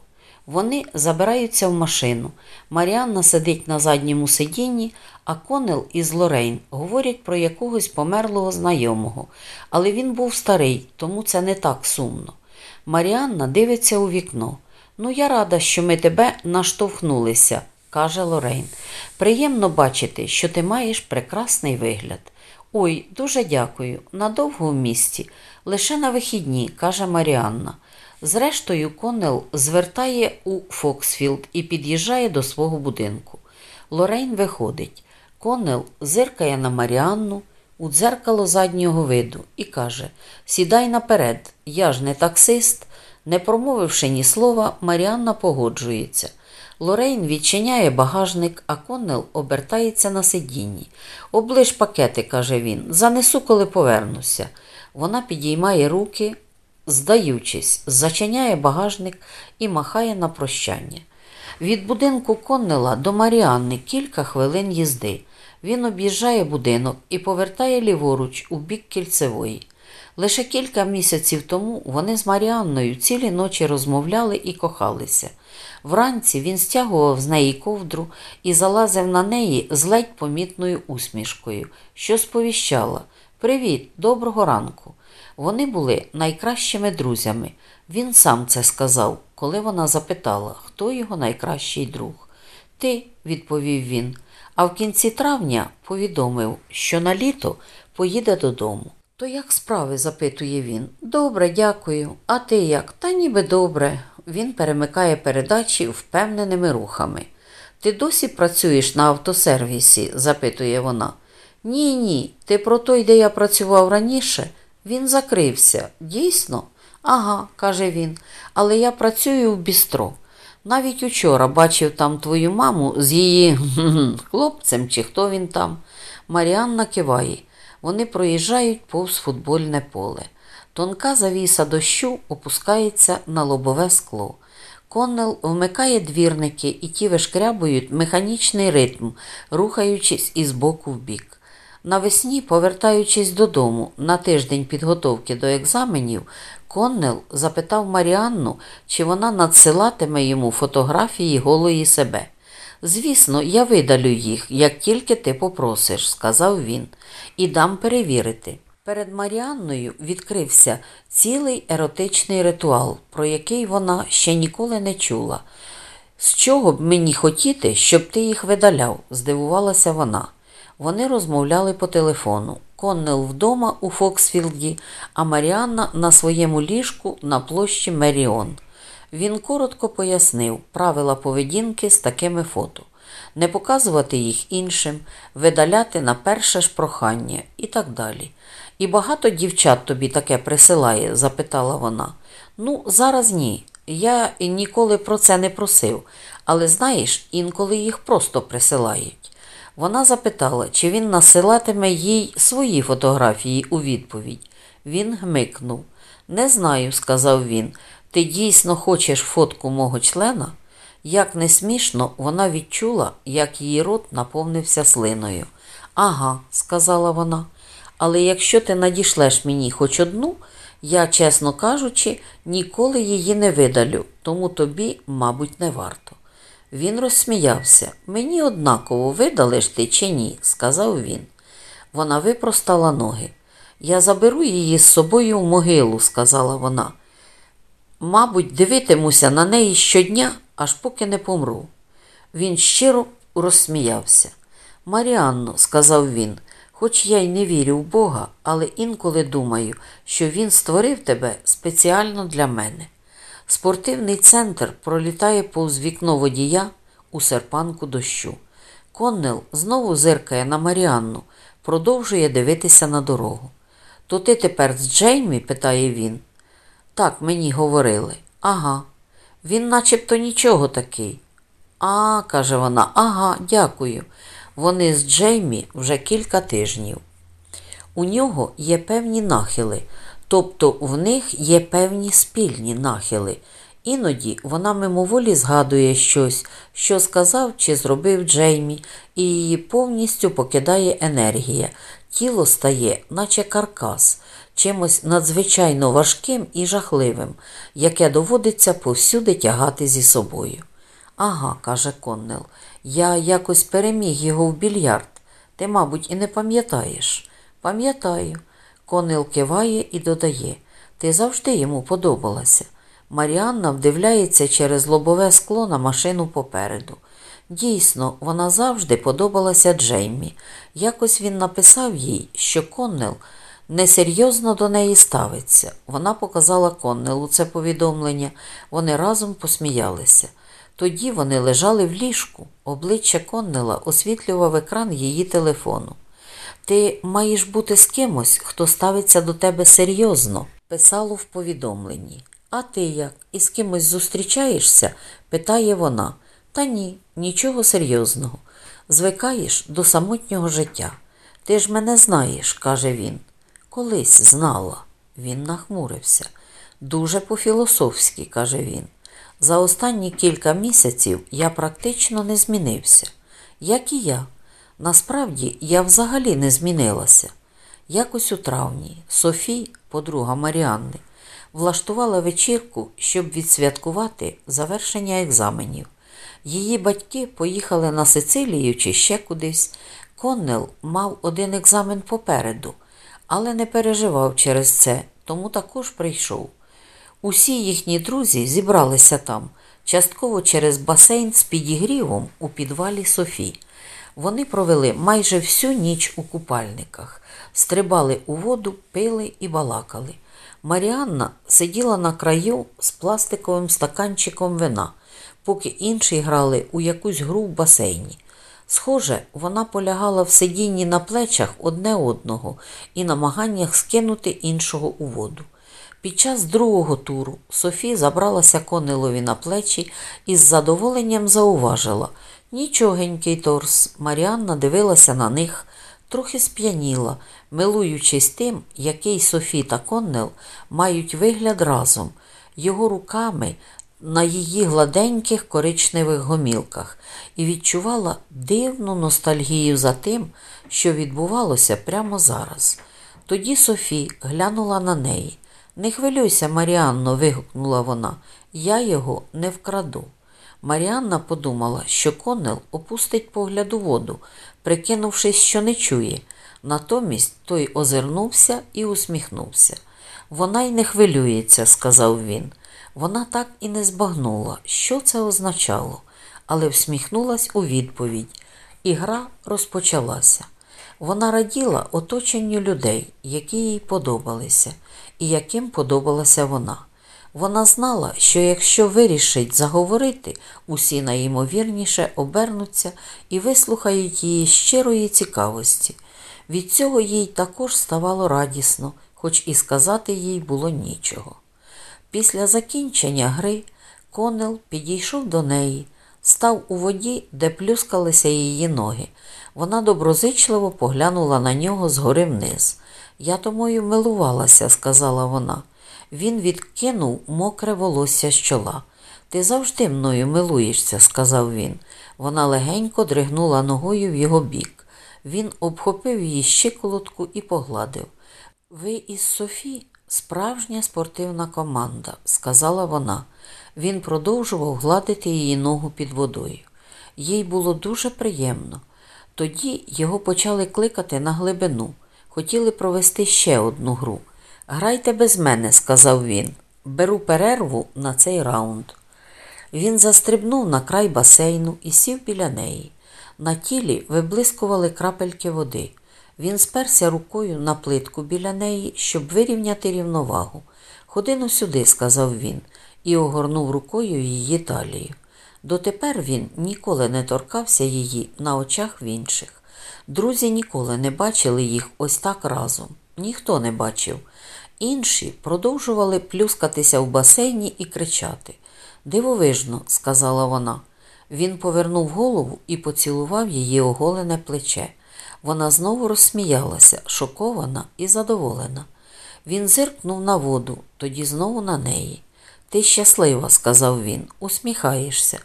Вони забираються в машину. Маріанна сидить на задньому сидінні, а Конел із Лорейн говорять про якогось померлого знайомого. Але він був старий, тому це не так сумно. Маріанна дивиться у вікно. Ну, я рада, що ми тебе наштовхнулися, каже Лорейн. Приємно бачити, що ти маєш прекрасний вигляд. Ой, дуже дякую. Надовго в місті. Лише на вихідні, каже Маріанна. Зрештою, Коннел звертає у Фоксфілд і під'їжджає до свого будинку. Лорейн виходить. Коннел зиркає на Маріанну у дзеркало заднього виду і каже: Сідай наперед, я ж не таксист. Не промовивши ні слова, Маріанна погоджується. Лорейн відчиняє багажник, а Коннел обертається на сидінні. Оближ пакети, каже він, занесу, коли повернуся. Вона підіймає руки, здаючись, зачиняє багажник і махає на прощання. Від будинку Коннела до Маріанни кілька хвилин їзди. Він об'їжджає будинок і повертає ліворуч у бік кільцевої. Лише кілька місяців тому вони з Маріанною цілі ночі розмовляли і кохалися. Вранці він стягував з неї ковдру і залазив на неї з ледь помітною усмішкою, що сповіщала Привіт, доброго ранку. Вони були найкращими друзями. Він сам це сказав, коли вона запитала, хто його найкращий друг. Ти, відповів він, а в кінці травня повідомив, що на літо поїде додому. То як справи? запитує він. Добре, дякую. А ти як? Та ніби добре. Він перемикає передачі впевненими рухами. Ти досі працюєш на автосервісі? запитує вона. Ні, ні. Ти про той, де я працював раніше? Він закрився. Дійсно? Ага, каже він, але я працюю в бістро. Навіть учора бачив там твою маму з її хлопцем, чи хто він там. Маріанна киває. Вони проїжджають повз футбольне поле. Тонка завіса дощу опускається на лобове скло. Коннел вмикає двірники, і ті вишкрябують механічний ритм, рухаючись із боку в бік. Навесні, повертаючись додому на тиждень підготовки до екзаменів, Коннел запитав Маріанну, чи вона надсилатиме йому фотографії голої себе. Звісно, я видалю їх, як тільки ти попросиш, сказав він, і дам перевірити. Перед Маріанною відкрився цілий еротичний ритуал, про який вона ще ніколи не чула. З чого б мені хотіти, щоб ти їх видаляв? здивувалася вона. Вони розмовляли по телефону. Коннел вдома у Фоксфілді, а Маріанна на своєму ліжку на площі Меріон. Він коротко пояснив правила поведінки з такими фото, не показувати їх іншим, видаляти на перше ж прохання і так далі. І багато дівчат тобі таке присилає? запитала вона. Ну, зараз ні. Я ніколи про це не просив, але знаєш, інколи їх просто присилають. Вона запитала, чи він насилатиме їй свої фотографії у відповідь. Він гмикнув. Не знаю, сказав він. Ти дійсно хочеш фотку мого члена? Як не смішно, вона відчула, як її рот наповнився слиною. Ага, сказала вона. Але якщо ти надішлеш мені хоч одну, я, чесно кажучи, ніколи її не видалю, тому тобі, мабуть, не варто. Він розсміявся. Мені однаково видалиш ти чи ні, сказав він. Вона випростала ноги. Я заберу її з собою в могилу, сказала вона. Мабуть, дивитимуся на неї щодня, аж поки не помру. Він щиро розсміявся. Маріанно, сказав він, хоч я й не вірю в Бога, але інколи думаю, що він створив тебе спеціально для мене. Спортивний центр пролітає повз вікно водія у серпанку дощу. Коннел знову зиркає на Маріанну, продовжує дивитися на дорогу. То ти тепер з Джеймі? питає він. Так мені говорили. Ага. Він начебто нічого такий. А, каже вона, ага, дякую. Вони з Джеймі вже кілька тижнів. У нього є певні нахили, тобто в них є певні спільні нахили. Іноді вона мимоволі згадує щось, що сказав чи зробив Джеймі, і її повністю покидає енергія. Тіло стає, наче каркас, чимось надзвичайно важким і жахливим, яке доводиться повсюди тягати зі собою. Ага, каже Коннел, я якось переміг його в більярд. Ти, мабуть, і не пам'ятаєш. Пам'ятаю. Коннел киває і додає Ти завжди йому подобалася. Маріанна вдивляється через лобове скло на машину попереду. Дійсно, вона завжди подобалася Джеймі. Якось він написав їй, що Коннел несерйозно до неї ставиться. Вона показала Коннелу це повідомлення, вони разом посміялися. Тоді вони лежали в ліжку, обличчя Коннела освітлював екран її телефону. Ти маєш бути з кимось, хто ставиться до тебе серйозно, писало в повідомленні. А ти як? Із кимось зустрічаєшся? питає вона. Та ні, нічого серйозного. Звикаєш до самотнього життя. Ти ж мене знаєш, каже він. Колись знала. Він нахмурився. Дуже по-філософськи, каже він. За останні кілька місяців я практично не змінився, як і я. Насправді я взагалі не змінилася. Якось у травні Софі, подруга Маріанни, влаштувала вечірку, щоб відсвяткувати завершення екзаменів. Її батьки поїхали на Сицилію чи ще кудись. Коннел мав один екзамен попереду, але не переживав через це, тому також прийшов. Усі їхні друзі зібралися там, частково через басейн з підігрівом у підвалі Софі. Вони провели майже всю ніч у купальниках, стрибали у воду, пили і балакали. Маріанна сиділа на краю з пластиковим стаканчиком вина, поки інші грали у якусь гру в басейні. Схоже, вона полягала в сидінні на плечах одне одного і намаганнях скинути іншого у воду. Під час другого туру Софі забралася Коннеллові на плечі і з задоволенням зауважила нічогенький торс. Маріанна дивилася на них, трохи сп'яніла, милуючись тим, який Софі та Коннел мають вигляд разом, його руками на її гладеньких коричневих гомілках, і відчувала дивну ностальгію за тим, що відбувалося прямо зараз. Тоді Софі глянула на неї. Не хвилюйся, Маріанно, вигукнула вона, я його не вкраду. Маріанна подумала, що Коннел опустить погляд у воду, прикинувшись, що не чує. Натомість той озирнувся і усміхнувся. Вона й не хвилюється, сказав він. Вона так і не збагнула, що це означало, але всміхнулась у відповідь, і гра розпочалася. Вона раділа оточенню людей, які їй подобалися, і яким подобалася вона. Вона знала, що якщо вирішить заговорити, усі найімовірніше обернуться і вислухають її щирої цікавості. Від цього їй також ставало радісно, хоч і сказати їй було нічого. Після закінчення гри Конел підійшов до неї, став у воді, де плюскалися її ноги. Вона доброзичливо поглянула на нього згори вниз. Я томою милувалася, сказала вона. Він відкинув мокре волосся з чола. Ти завжди мною милуєшся, сказав він. Вона легенько дригнула ногою в його бік. Він обхопив її щиколотку і погладив. Ви із Софі справжня спортивна команда, сказала вона. Він продовжував гладити її ногу під водою. Їй було дуже приємно. Тоді його почали кликати на глибину. Хотіли провести ще одну гру. Грайте без мене, сказав він. Беру перерву на цей раунд. Він застрибнув на край басейну і сів біля неї. На тілі виблискували крапельки води. Він сперся рукою на плитку біля неї, щоб вирівняти рівновагу. Ходи ну сюди, сказав він, і огорнув рукою її талію. Дотепер він ніколи не торкався її на очах в інших. Друзі ніколи не бачили їх ось так разом. Ніхто не бачив. Інші продовжували плюскатися в басейні і кричати. Дивовижно, сказала вона. Він повернув голову і поцілував її оголене плече. Вона знову розсміялася, шокована і задоволена. Він зиркнув на воду, тоді знову на неї. Ти щаслива, сказав він, усміхаєшся.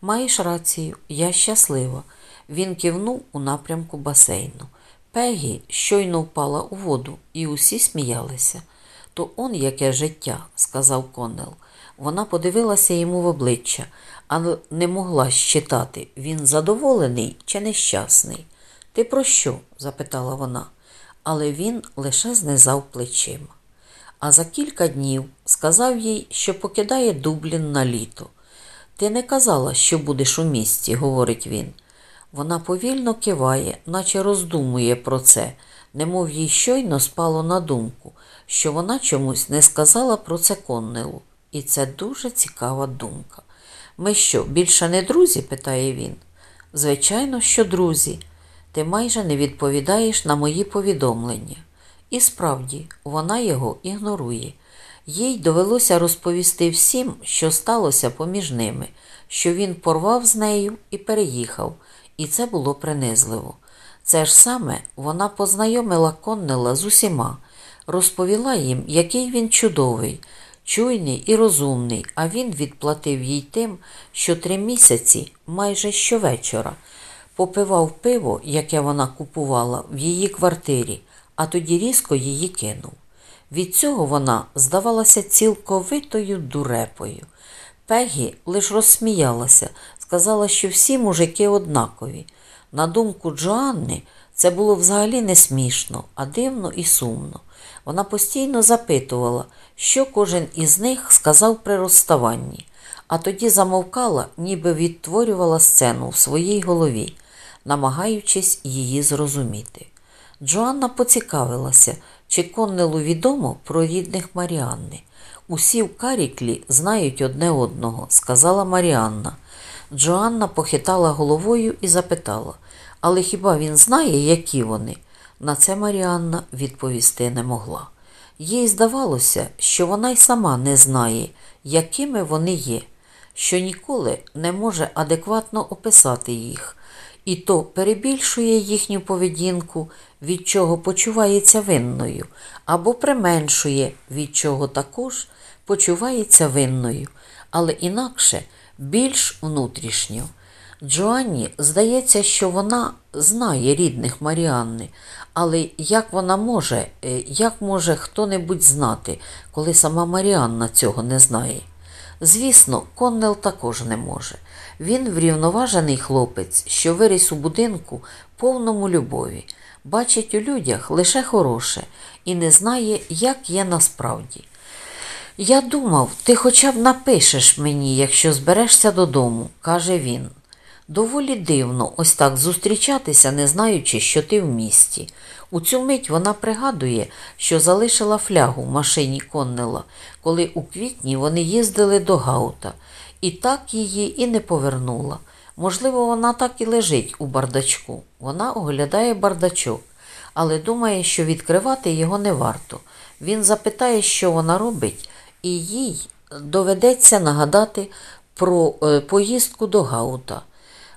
Маєш рацію, я щаслива. Він кивнув у напрямку басейну. Пегі щойно впала у воду, і усі сміялися. То он яке життя, сказав Коннел. Вона подивилася йому в обличчя, але не могла щитати, він задоволений чи нещасний. Ти про що? запитала вона, але він лише знизав плечима. А за кілька днів сказав їй, що покидає Дублін на літо. Ти не казала, що будеш у місті, говорить він. Вона повільно киває, наче роздумує про це, немов їй щойно спало на думку, що вона чомусь не сказала про це Коннелу. І це дуже цікава думка. Ми що, більше не друзі? питає він. Звичайно, що друзі. Ти майже не відповідаєш на мої повідомлення. І справді, вона його ігнорує. Їй довелося розповісти всім, що сталося поміж ними, що він порвав з нею і переїхав, і це було принизливо. Це ж саме вона познайомила Коннела з усіма, розповіла їм, який він чудовий, чуйний і розумний, а він відплатив їй тим, що три місяці, майже щовечора, попивав пиво, яке вона купувала в її квартирі, а тоді різко її кинув. Від цього вона здавалася цілковитою дурепою. Пегі лиш розсміялася, сказала, що всі мужики однакові. На думку Джоанни, це було взагалі не смішно, а дивно і сумно. Вона постійно запитувала, що кожен із них сказав при розставанні, а тоді замовкала, ніби відтворювала сцену в своїй голові, намагаючись її зрозуміти. Джоанна поцікавилася, чи Коннелу відомо про рідних Маріанни. Усі в Каріклі знають одне одного, сказала Маріанна. Джоанна похитала головою і запитала, але хіба він знає, які вони? На це Маріанна відповісти не могла. Їй здавалося, що вона й сама не знає, якими вони є, що ніколи не може адекватно описати їх, і то перебільшує їхню поведінку, від чого почувається винною, або применшує, від чого також почувається винною, але інакше більш внутрішньо. Джоанні здається, що вона знає рідних Маріанни, але як вона може, е, як може хто-небудь знати, коли сама Маріанна цього не знає? Звісно, Коннел також не може. Він врівноважений хлопець, що виріс у будинку повному любові, бачить у людях лише хороше і не знає, як є насправді. Я думав, ти хоча б напишеш мені, якщо зберешся додому, каже він. Доволі дивно ось так зустрічатися, не знаючи, що ти в місті. У цю мить вона пригадує, що залишила флягу в машині Коннела, коли у квітні вони їздили до Гаута, і так її і не повернула. Можливо, вона так і лежить у бардачку. Вона оглядає бардачок, але думає, що відкривати його не варто. Він запитає, що вона робить, і їй доведеться нагадати про е, поїздку до Гаута.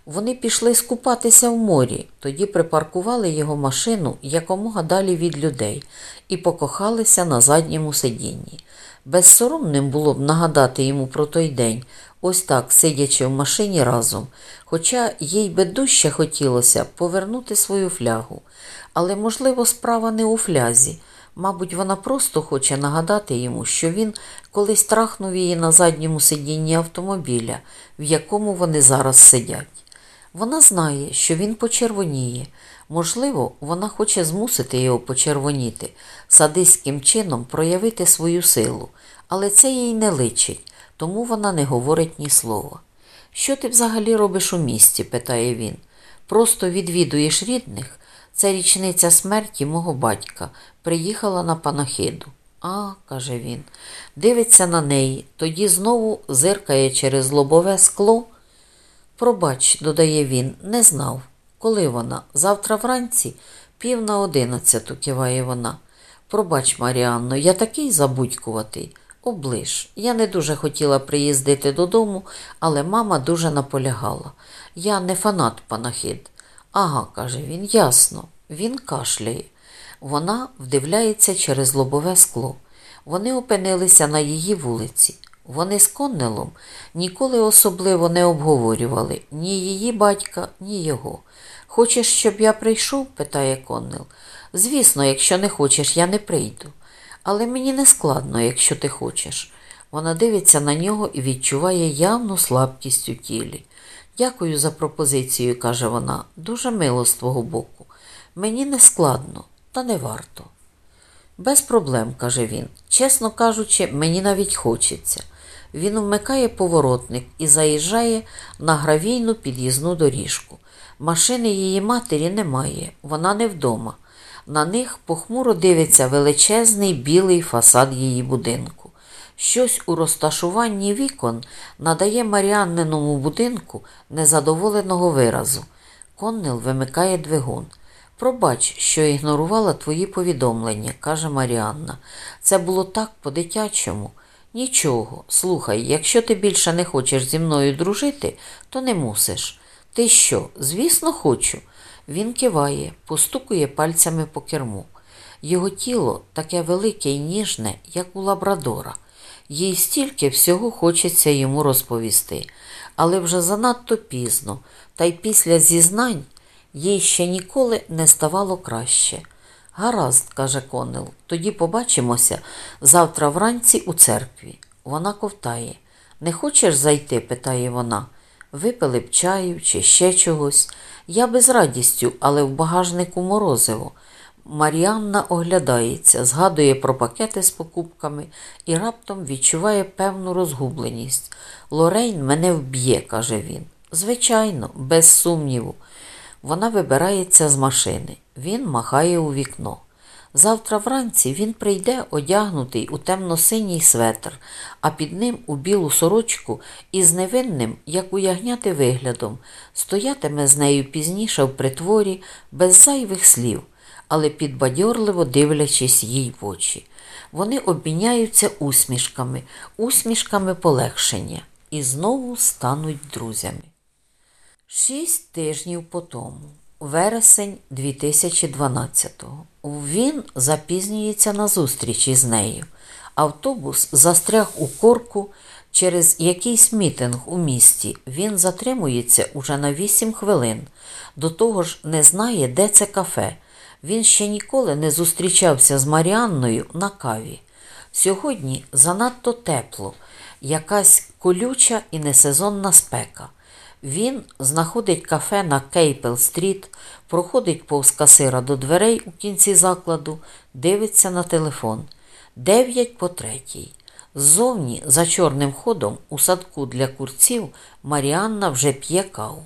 Вони пішли скупатися в морі, тоді припаркували його машину якомога далі від людей і покохалися на задньому сидінні. Безсоромним було б нагадати йому про той день, ось так, сидячи в машині разом, хоча їй би дужче хотілося повернути свою флягу. Але, можливо, справа не у флязі. Мабуть, вона просто хоче нагадати йому, що він колись трахнув її на задньому сидінні автомобіля, в якому вони зараз сидять. Вона знає, що він почервоніє. Можливо, вона хоче змусити його почервоніти, садистським чином проявити свою силу, але це їй не личить, тому вона не говорить ні слова. Що ти взагалі робиш у місті? питає він. Просто відвідуєш рідних. Це річниця смерті мого батька. Приїхала на панахиду. А, каже він, дивиться на неї, тоді знову зиркає через лобове скло. Пробач, додає він, не знав. Коли вона? Завтра вранці, пів на одинадцяту, киває вона. Пробач, Маріанно, я такий забудькуватий. Оближ. Я не дуже хотіла приїздити додому, але мама дуже наполягала. Я не фанат панахид. Ага, каже він, ясно. Він кашляє. Вона вдивляється через лобове скло. Вони опинилися на її вулиці. Вони з Коннелом ніколи особливо не обговорювали ні її батька, ні його. Хочеш, щоб я прийшов? питає Коннел. Звісно, якщо не хочеш, я не прийду. Але мені не складно, якщо ти хочеш. Вона дивиться на нього і відчуває явну слабкість у тілі. Дякую за пропозицію, каже вона, дуже мило з твого боку. Мені не складно, та не варто. Без проблем, каже він. Чесно кажучи, мені навіть хочеться. Він вмикає поворотник і заїжджає на гравійну під'їзну доріжку. Машини її матері немає, вона не вдома. На них похмуро дивиться величезний білий фасад її будинку. Щось у розташуванні вікон надає Маріанниному будинку незадоволеного виразу. Коннел вимикає двигун. Пробач, що ігнорувала твої повідомлення, каже Маріанна. Це було так по-дитячому. Нічого, слухай, якщо ти більше не хочеш зі мною дружити, то не мусиш. Ти що? Звісно, хочу. Він киває, постукує пальцями по керму. Його тіло таке велике і ніжне, як у лабрадора. Їй стільки всього хочеться йому розповісти, але вже занадто пізно, та й після зізнань їй ще ніколи не ставало краще. Гаразд, каже Конел, тоді побачимося завтра вранці у церкві. Вона ковтає. Не хочеш зайти? питає вона. Випили б чаю чи ще чогось. Я без радістю, але в багажнику морозиво. Маріанна оглядається, згадує про пакети з покупками і раптом відчуває певну розгубленість. Лорейн мене вб'є, каже він. Звичайно, без сумніву. Вона вибирається з машини. Він махає у вікно. Завтра вранці він прийде одягнутий у темно-синій светр, а під ним у білу сорочку із невинним, як у ягняти виглядом, стоятиме з нею пізніше в притворі, без зайвих слів, але підбадьорливо дивлячись їй в очі. Вони обміняються усмішками, усмішками полегшення і знову стануть друзями. Шість тижнів по тому, вересень 2012-го, він запізнюється на зустріч із нею. Автобус застряг у корку через якийсь мітинг у місті. Він затримується уже на вісім хвилин. До того ж, не знає, де це кафе. Він ще ніколи не зустрічався з Маріанною на каві. Сьогодні занадто тепло, якась колюча і несезонна спека. Він знаходить кафе на Кейпел-стріт, проходить повз касира до дверей у кінці закладу, дивиться на телефон. Дев'ять по третій. Ззовні, за чорним ходом, у садку для курців, Маріанна вже п'є каву.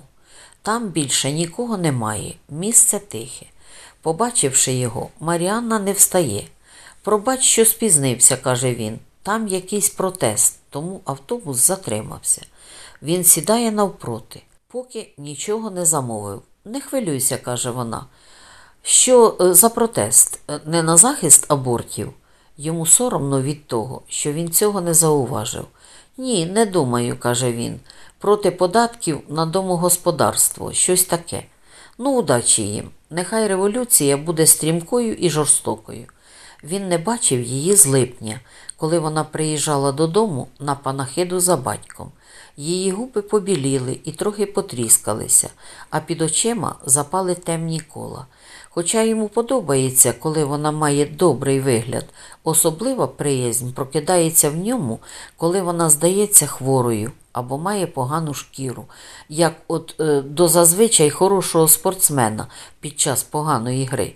Там більше нікого немає, місце тихе. Побачивши його, Маріанна не встає. Пробач, що спізнився, каже він. Там якийсь протест, тому автобус затримався. Він сідає навпроти, поки нічого не замовив. Не хвилюйся, каже вона. Що е, за протест? Е, не на захист абортів? Йому соромно від того, що він цього не зауважив. Ні, не думаю, каже він. Проти податків на домогосподарство, щось таке. Ну, удачі їм. Нехай революція буде стрімкою і жорстокою. Він не бачив її з липня, коли вона приїжджала додому на панахиду за батьком. Її губи побіліли і трохи потріскалися, а під очима запали темні кола. Хоча йому подобається, коли вона має добрий вигляд, особлива приязнь прокидається в ньому, коли вона здається хворою або має погану шкіру, як от е, до зазвичай хорошого спортсмена під час поганої гри.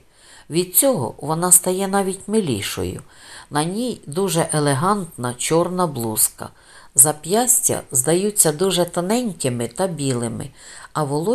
Від цього вона стає навіть милішою. На ній дуже елегантна чорна блузка. Зап'ястя здаються дуже тоненькими та білими, а волосся